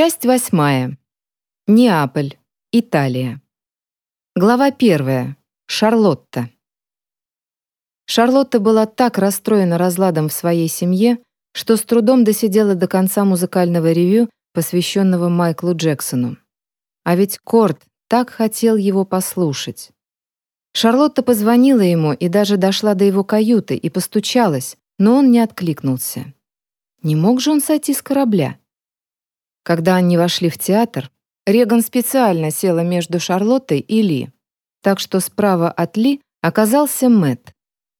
Часть восьмая. Неаполь, Италия. Глава первая. Шарлотта. Шарлотта была так расстроена разладом в своей семье, что с трудом досидела до конца музыкального ревю, посвященного Майклу Джексону. А ведь Корт так хотел его послушать. Шарлотта позвонила ему и даже дошла до его каюты и постучалась, но он не откликнулся. Не мог же он сойти с корабля? Когда они вошли в театр, Реган специально села между Шарлоттой и Ли, так что справа от Ли оказался Мэт,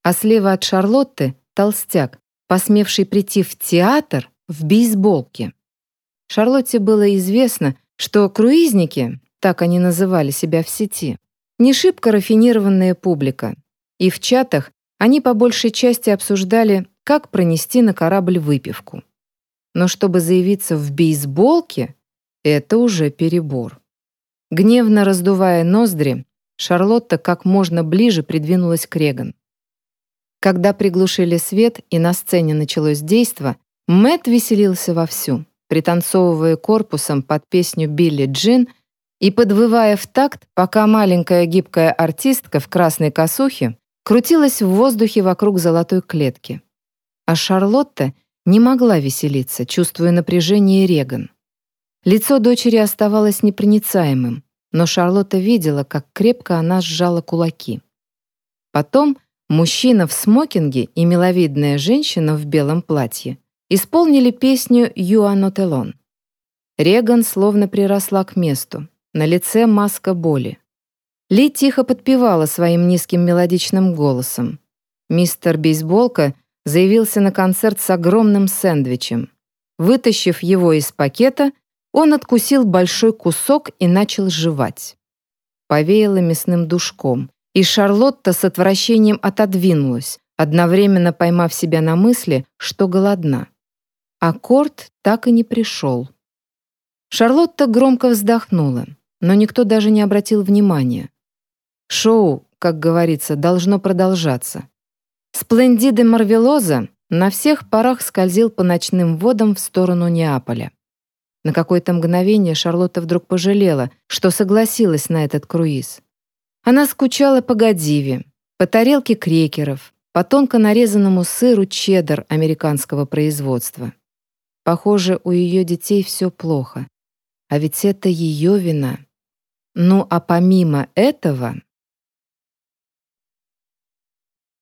а слева от Шарлотты — толстяк, посмевший прийти в театр в бейсболке. Шарлотте было известно, что круизники, так они называли себя в сети, не шибко рафинированная публика, и в чатах они по большей части обсуждали, как пронести на корабль выпивку. Но чтобы заявиться в бейсболке, это уже перебор. Гневно раздувая ноздри, Шарлотта как можно ближе придвинулась к Реган. Когда приглушили свет и на сцене началось действо, Мэт веселился вовсю, пританцовывая корпусом под песню Билли Джин и подвывая в такт, пока маленькая гибкая артистка в красной косухе крутилась в воздухе вокруг золотой клетки. А Шарлотта — не могла веселиться, чувствуя напряжение Реган. Лицо дочери оставалось непроницаемым, но Шарлотта видела, как крепко она сжала кулаки. Потом мужчина в смокинге и миловидная женщина в белом платье исполнили песню «Юанотелон». Реган словно приросла к месту, на лице маска боли. Ли тихо подпевала своим низким мелодичным голосом. Мистер Бейсболка — заявился на концерт с огромным сэндвичем. Вытащив его из пакета, он откусил большой кусок и начал жевать. Повеяло мясным душком, и Шарлотта с отвращением отодвинулась, одновременно поймав себя на мысли, что голодна. А Корт так и не пришел. Шарлотта громко вздохнула, но никто даже не обратил внимания. Шоу, как говорится, должно продолжаться. Сплендиде Марвелоза на всех парах скользил по ночным водам в сторону Неаполя. На какое-то мгновение Шарлотта вдруг пожалела, что согласилась на этот круиз. Она скучала по Годиве, по тарелке крекеров, по тонко нарезанному сыру чеддер американского производства. Похоже, у ее детей все плохо. А ведь это ее вина. Ну а помимо этого,